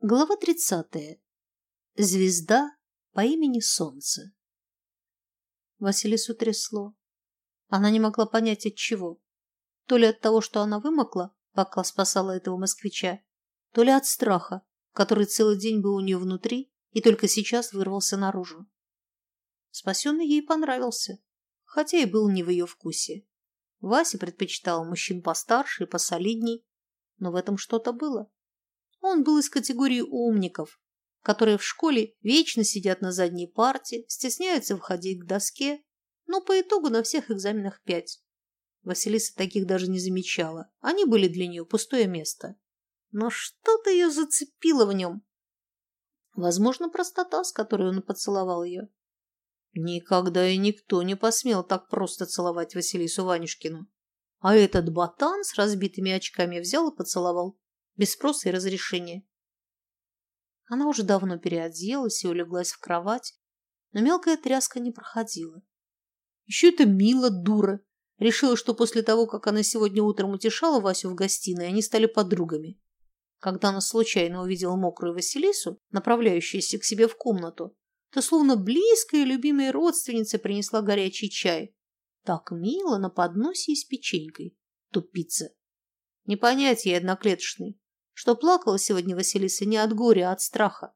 Глава 30. Звезда по имени Солнце. Василису трясло. Она не могла понять от чего. То ли от того, что она вымокла, пока спасала этого москвича, то ли от страха, который целый день был у нее внутри и только сейчас вырвался наружу. Спасенный ей понравился, хотя и был не в ее вкусе. Вася предпочитал мужчин постарше и посолидней, но в этом что-то было. Он был из категории умников, которые в школе вечно сидят на задней парте, стесняются входить к доске, но по итогу на всех экзаменах пять. Василиса таких даже не замечала. Они были для нее пустое место. Но что-то ее зацепило в нем. Возможно, простота, с которой он поцеловал ее. Никогда и никто не посмел так просто целовать Василису Ванюшкину. А этот ботан с разбитыми очками взял и поцеловал без спроса и разрешения. Она уже давно переоделась и улеглась в кровать, но мелкая тряска не проходила. Еще это мило, дура. Решила, что после того, как она сегодня утром утешала Васю в гостиной, они стали подругами. Когда она случайно увидела мокрую Василису, направляющуюся к себе в комнату, то словно близкая и любимая родственница принесла горячий чай. Так мило на подносе и с печенькой. Тупица. Не понять ей одноклеточный что плакала сегодня Василиса не от горя, а от страха.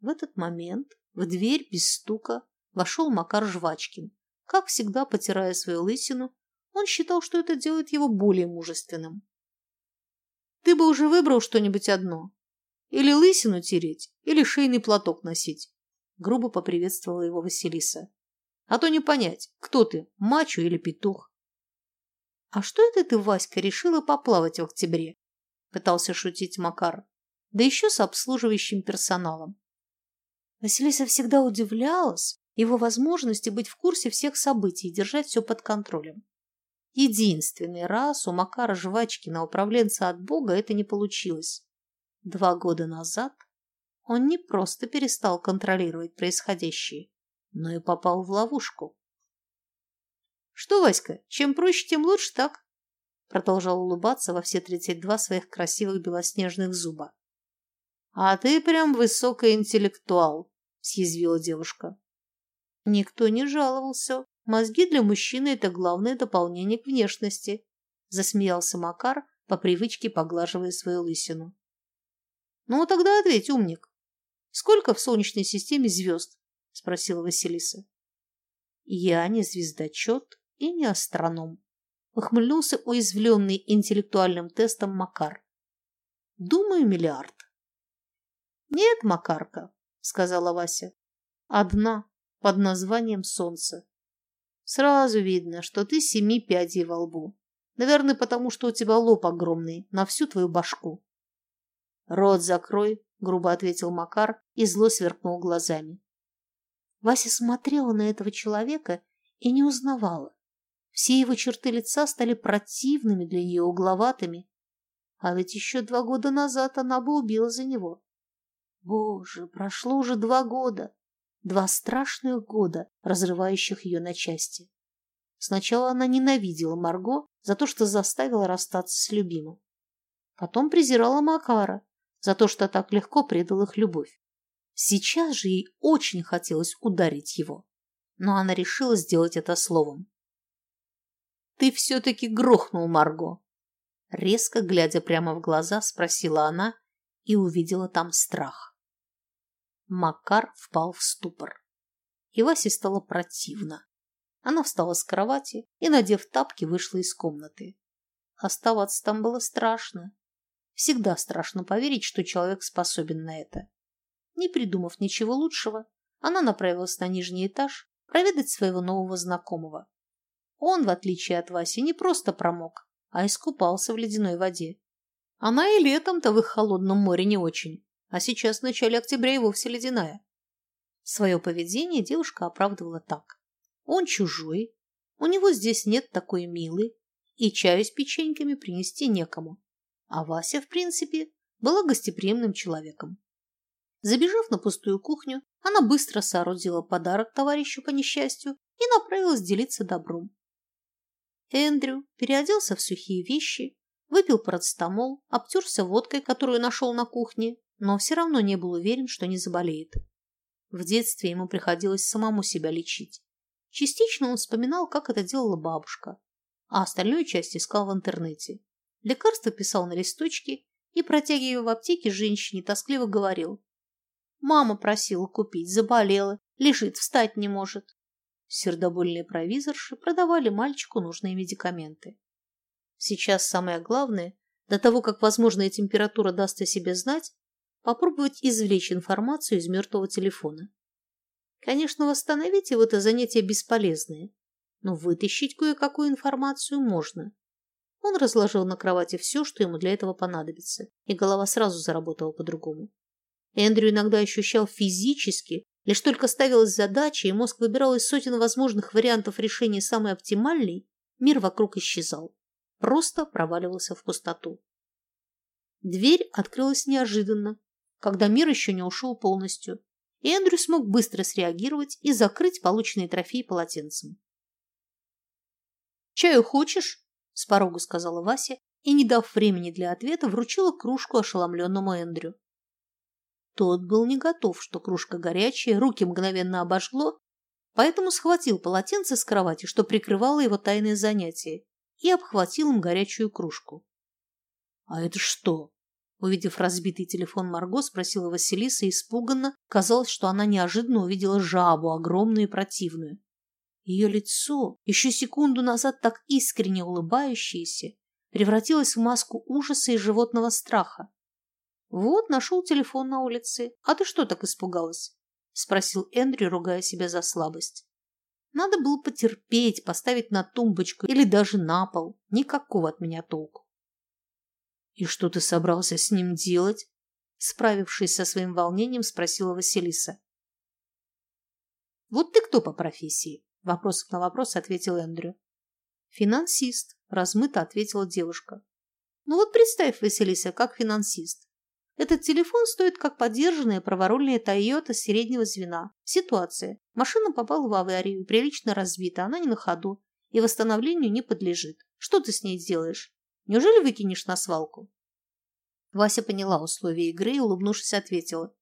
В этот момент в дверь без стука вошел Макар Жвачкин. Как всегда, потирая свою лысину, он считал, что это делает его более мужественным. «Ты бы уже выбрал что-нибудь одно. Или лысину тереть, или шейный платок носить», — грубо поприветствовала его Василиса. «А то не понять, кто ты, мачо или петух». «А что это ты, Васька, решила поплавать в октябре?» Пытался шутить Макар. Да еще с обслуживающим персоналом. Василиса всегда удивлялась его возможности быть в курсе всех событий и держать все под контролем. Единственный раз у Макара Жвачкина, управленца от Бога, это не получилось. Два года назад он не просто перестал контролировать происходящее, но и попал в ловушку. «Что, Васька, чем проще, тем лучше, так?» Продолжал улыбаться во все тридцать два своих красивых белоснежных зуба. «А ты прям высокий интеллектуал», – съязвила девушка. Никто не жаловался. Мозги для мужчины – это главное дополнение к внешности, – засмеялся Макар, по привычке поглаживая свою лысину. «Ну, тогда ответь, умник. Сколько в Солнечной системе звезд?» – спросила Василиса. «Я не звездочет и не астроном», ухмыльнулся уязвленный интеллектуальным тестом Макар. «Думаю, миллиард». «Нет, Макарка», — сказала Вася. «Одна, под названием Солнце. Сразу видно, что ты семи пядей во лбу. Наверное, потому что у тебя лоб огромный, на всю твою башку». «Рот закрой», — грубо ответил Макар и зло сверкнул глазами. Вася смотрела на этого человека и не узнавала. Все его черты лица стали противными для нее угловатыми. А ведь еще два года назад она бы убила за него. Боже, прошло уже два года. Два страшных года, разрывающих ее на части. Сначала она ненавидела Марго за то, что заставила расстаться с любимым. Потом презирала Макара за то, что так легко предал их любовь. Сейчас же ей очень хотелось ударить его, но она решила сделать это словом. Ты все-таки грохнул Марго. Резко глядя прямо в глаза, спросила она и увидела там страх. Макар впал в ступор. И Васе стало противно. Она встала с кровати и, надев тапки, вышла из комнаты. Оставаться там было страшно. Всегда страшно поверить, что человек способен на это. Не придумав ничего лучшего, она направилась на нижний этаж проведать своего нового знакомого. Он, в отличие от Васи, не просто промок, а искупался в ледяной воде. Она и летом-то в их холодном море не очень, а сейчас в начале октября и вовсе ледяная. Свое поведение девушка оправдывала так. Он чужой, у него здесь нет такой милой, и чаю с печеньками принести некому. А Вася, в принципе, была гостеприимным человеком. Забежав на пустую кухню, она быстро соорудила подарок товарищу по несчастью и направилась делиться добром. Эндрю переоделся в сухие вещи, выпил парацетамол, обтерся водкой, которую нашел на кухне, но все равно не был уверен, что не заболеет. В детстве ему приходилось самому себя лечить. Частично он вспоминал, как это делала бабушка, а остальную часть искал в интернете. Лекарства писал на листочке и, протягивая в аптеке женщине, тоскливо говорил. «Мама просила купить, заболела, лежит, встать не может». Сердобольные провизорши продавали мальчику нужные медикаменты. Сейчас самое главное, до того, как возможная температура даст о себе знать, попробовать извлечь информацию из мертвого телефона. Конечно, восстановить его это занятие бесполезное, но вытащить кое-какую информацию можно. Он разложил на кровати все, что ему для этого понадобится, и голова сразу заработала по-другому. Эндрю иногда ощущал физически, лишь только ставилась задача, и мозг выбирал из сотен возможных вариантов решения самый оптимальный, мир вокруг исчезал. Просто проваливался в пустоту. Дверь открылась неожиданно, когда мир еще не ушел полностью, и Эндрю смог быстро среагировать и закрыть полученный трофей полотенцем. «Чаю хочешь?» – с порога сказала Вася и, не дав времени для ответа, вручила кружку ошеломленному Эндрю. Тот был не готов, что кружка горячая, руки мгновенно обожгло, поэтому схватил полотенце с кровати, что прикрывало его тайное занятие, и обхватил им горячую кружку. «А это что?» Увидев разбитый телефон Марго, спросила Василиса испуганно. Казалось, что она неожиданно увидела жабу, огромную и противную. Ее лицо, еще секунду назад так искренне улыбающееся, превратилось в маску ужаса и животного страха. «Вот, нашел телефон на улице. А ты что так испугалась?» – спросил Эндрю, ругая себя за слабость. Надо было потерпеть, поставить на тумбочку или даже на пол. Никакого от меня толку. «И что ты собрался с ним делать?» Справившись со своим волнением, спросила Василиса. «Вот ты кто по профессии?» Вопросом на вопрос ответил Эндрю. «Финансист», – размыто ответила девушка. «Ну вот представь, Василиса, как финансист. Этот телефон стоит как подержанная праворульная Тойота среднего звена. Ситуация. Машина попала в аварию, прилично разбита, она не на ходу и восстановлению не подлежит. Что ты с ней сделаешь? Неужели выкинешь на свалку?» Вася поняла условия игры и, улыбнувшись, ответила.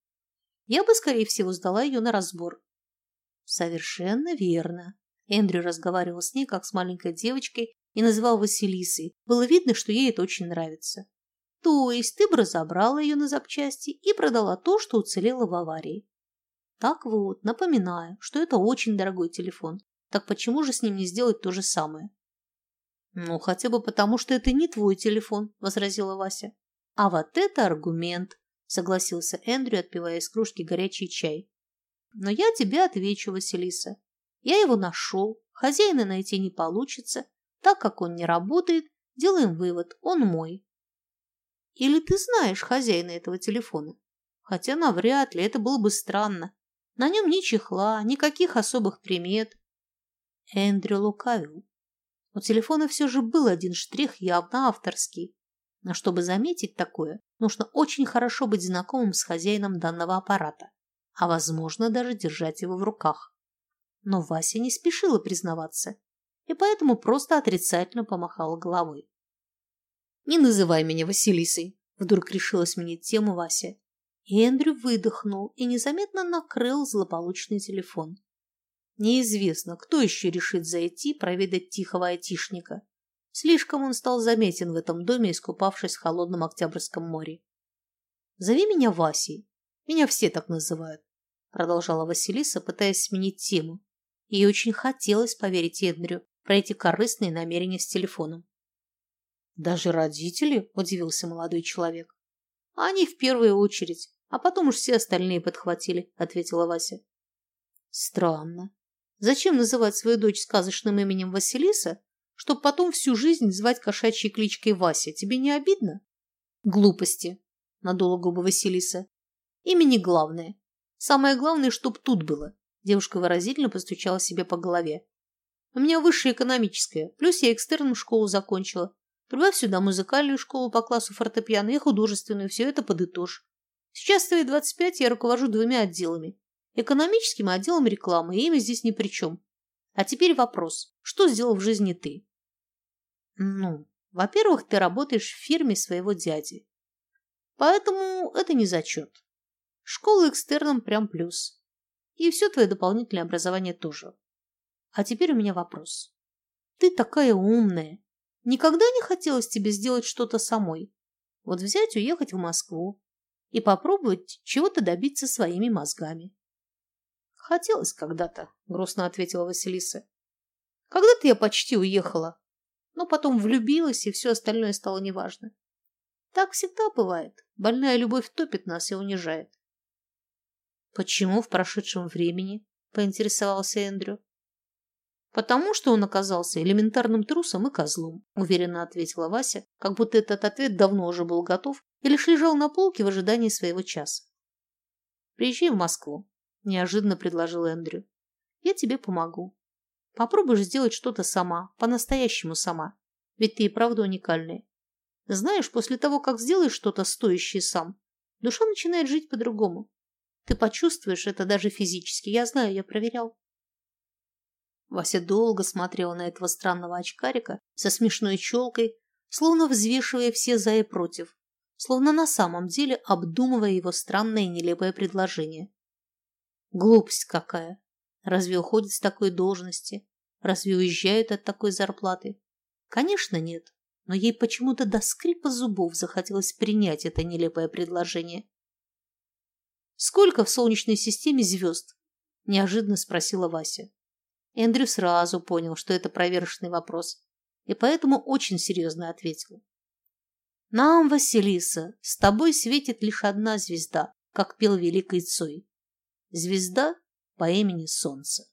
«Я бы, скорее всего, сдала ее на разбор». «Совершенно верно». Эндрю разговаривал с ней, как с маленькой девочкой, и называл Василисой. Было видно, что ей это очень нравится. То есть ты бы разобрала ее на запчасти и продала то, что уцелело в аварии. Так вот, напоминаю, что это очень дорогой телефон. Так почему же с ним не сделать то же самое? «Ну, хотя бы потому, что это не твой телефон», – возразила Вася. «А вот это аргумент», – согласился Эндрю, отпивая из кружки горячий чай. «Но я тебе отвечу, Василиса. Я его нашел, хозяина найти не получится. Так как он не работает, делаем вывод, он мой». «Или ты знаешь хозяина этого телефона?» Хотя навряд ли, это было бы странно. На нем ни чехла, никаких особых примет. Эндрю лукавил. У телефона все же был один штрих, явно авторский. Но чтобы заметить такое, нужно очень хорошо быть знакомым с хозяином данного аппарата, а возможно даже держать его в руках. Но Вася не спешила признаваться, и поэтому просто отрицательно помахала головой. «Не называй меня Василисой», – вдруг решила сменить тему Вася. И Эндрю выдохнул и незаметно накрыл злополучный телефон. Неизвестно, кто еще решит зайти проведать тихого айтишника. Слишком он стал заметен в этом доме, искупавшись в холодном Октябрьском море. «Зови меня Васей. Меня все так называют», – продолжала Василиса, пытаясь сменить тему. Ей очень хотелось поверить Эндрю про эти корыстные намерения с телефоном. «Даже родители?» – удивился молодой человек. «Они в первую очередь, а потом уж все остальные подхватили», – ответила Вася. «Странно. Зачем называть свою дочь сказочным именем Василиса, чтобы потом всю жизнь звать кошачьей кличкой Вася? Тебе не обидно? Глупости, надула губы Василиса. Имя не главное. Самое главное, чтоб тут было. Девушка выразительно постучала себе по голове. У меня высшее экономическое, плюс я экстерном школу закончила. Прибавь сюда музыкальную школу по классу фортепиано и художественную, все это подытожь. Сейчас твои 25, я руковожу двумя отделами экономическим отделом рекламы, и имя здесь ни при чем. А теперь вопрос. Что сделал в жизни ты? Ну, Во-первых, ты работаешь в фирме своего дяди. Поэтому это не зачет. Школа экстерном прям плюс. И все твое дополнительное образование тоже. А теперь у меня вопрос. Ты такая умная. Никогда не хотелось тебе сделать что-то самой? Вот взять, уехать в Москву и попробовать чего-то добиться своими мозгами. Хотелось когда-то, грустно ответила Василиса. Когда-то я почти уехала, но потом влюбилась, и все остальное стало неважно. Так всегда бывает. Больная любовь топит нас и унижает. Почему в прошедшем времени? Поинтересовался Эндрю. Потому что он оказался элементарным трусом и козлом, уверенно ответила Вася, как будто этот ответ давно уже был готов и лишь лежал на полке в ожидании своего часа. Приезжай в Москву, неожиданно предложил Эндрю. Я тебе помогу. Попробуешь сделать что-то сама, по-настоящему сама. Ведь ты и правда уникальная. Знаешь, после того, как сделаешь что-то стоящее сам, душа начинает жить по-другому. Ты почувствуешь это даже физически. Я знаю, я проверял. Вася долго смотрела на этого странного очкарика со смешной челкой, словно взвешивая все за и против, словно на самом деле обдумывая его странное и нелепое предложение. Глупость какая! Разве уходит с такой должности? Разве уезжают от такой зарплаты? Конечно, нет. Но ей почему-то до скрипа зубов захотелось принять это нелепое предложение. «Сколько в Солнечной системе звезд?» – неожиданно спросила Вася. Эндрю сразу понял, что это проверочный вопрос, и поэтому очень серьезно ответил. «Нам, Василиса, с тобой светит лишь одна звезда, как пел великий Цой. Звезда по имени Солнце».